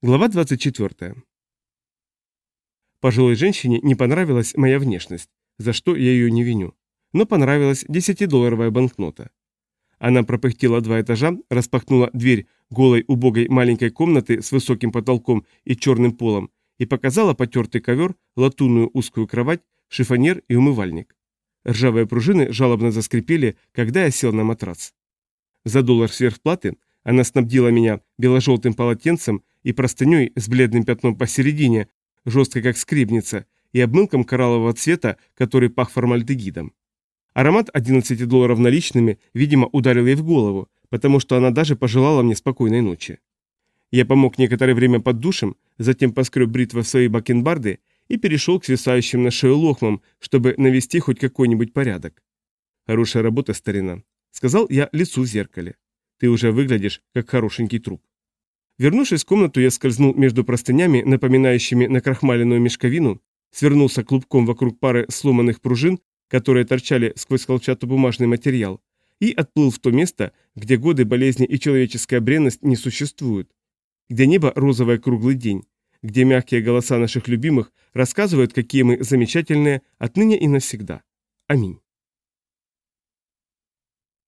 Глава 24. Пожилой женщине не понравилась моя внешность, за что я ее не виню. Но понравилась 10-долларовая банкнота. Она пропыхтела два этажа, распахнула дверь голой убогой маленькой комнаты с высоким потолком и черным полом и показала потертый ковер, латунную узкую кровать, шифонер и умывальник. Ржавые пружины жалобно заскрипели, когда я сел на матрац. За доллар сверхплаты она снабдила меня бело-желтым полотенцем и простыней с бледным пятном посередине, жесткой как скребница, и обмылком кораллового цвета, который пах формальдегидом. Аромат 11 долларов наличными, видимо, ударил ей в голову, потому что она даже пожелала мне спокойной ночи. Я помог некоторое время под душем, затем поскреб бритвой свои бакенбарды и перешел к свисающим на шею лохмам, чтобы навести хоть какой-нибудь порядок. «Хорошая работа, старина», — сказал я лицу в зеркале. «Ты уже выглядишь, как хорошенький труп». Вернувшись в комнату, я скользнул между простынями, напоминающими накрахмаленную мешковину, свернулся клубком вокруг пары сломанных пружин, которые торчали сквозь колчатобумажный материал, и отплыл в то место, где годы болезни и человеческая бренность не существуют, где небо розовое круглый день, где мягкие голоса наших любимых рассказывают, какие мы замечательные отныне и навсегда. Аминь.